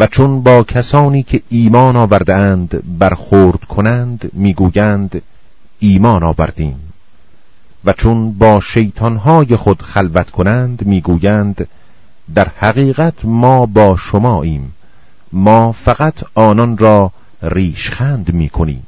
و چون با کسانی که ایمان آوردند برخورد کنند می‌گویند ایمان آوردیم. و چون با شیطانهای خود خلوت کنند می‌گویند در حقیقت ما با شما شماییم ما فقط آنان را ریشخند می‌کنیم.